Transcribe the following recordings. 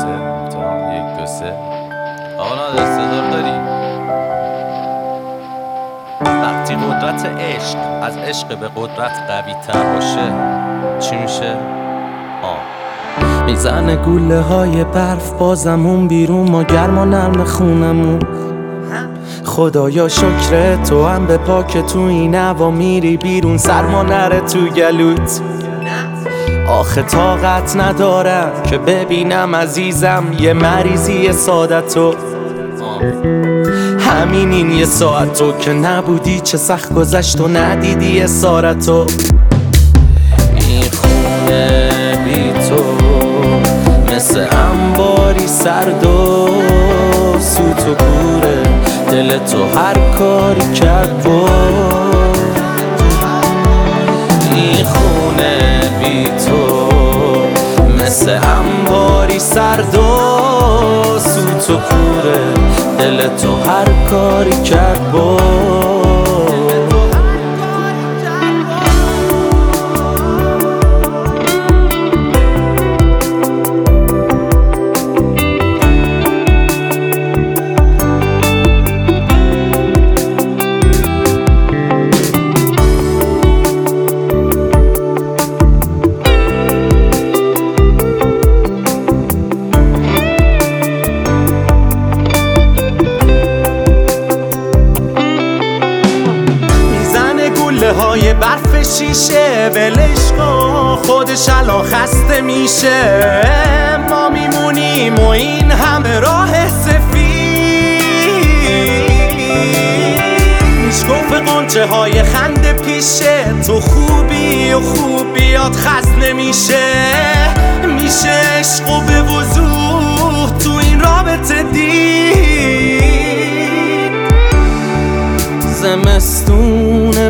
سه. تا یک دو سه. آقا نادر صدا داری؟ وقتی قدرت عشق از عشق به قدرت قوی تر باشه چی میشه؟ آه. می‌زنه گوله های برف بازمون بیرون ما گرم و نرم خونمون. خدایا شکر تو هم به پاک تو این هوا میری بیرون سرما نره تو گلوت. آخه طاقت ندارم که ببینم عزیزم یه مریضی سادتو همین این یه ساعت تو که نبودی چه سخت گذشت و ندیدی اسارتو این خونه بی تو مثل انباری سرد و سوت و کوره. دل تو هر کاری کرد با سرد و سوت و کوره دل تو هر کاری کرد با های برف شیشه ولش کن خودش الان خسته میشه. ما میمونیم و این همه راه سفید. گفت قنچه های خنده پیشه تو خوبی و خوبیات خست نمیشه میشه عشق و به وضوح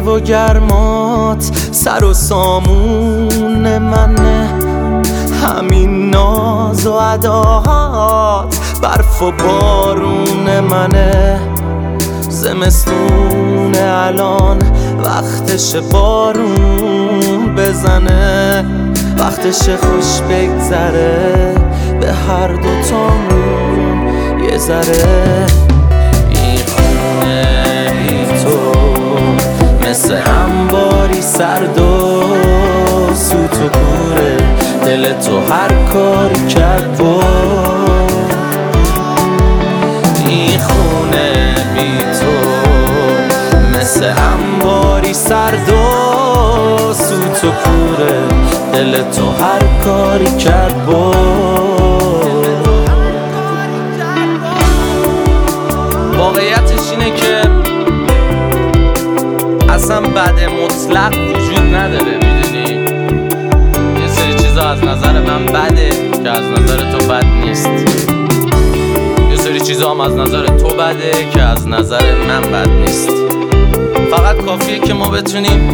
و گرمات سر و سامون منه. همین ناز و عداهات برف و بارون منه. زمستون الان وقتش بارون بزنه. وقتش خوش بگذره. به هر دو تامون یه ذره. دل تو هر کاری کرد با این خونه بی تو مثل انباری سرد و سوت و کوره. دل تو هر کاری کرد با واقعیتش اینه که اصلا بد مطلق وجود نداره. از نظر من بده که از نظر تو بد نیست. یه سری چیزا هم از نظر تو بده که از نظر من بد نیست. فقط کافیه که ما بتونیم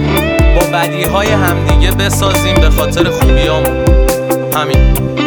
با بدی های همدیگه بسازیم به خاطر خوبیامون. همین.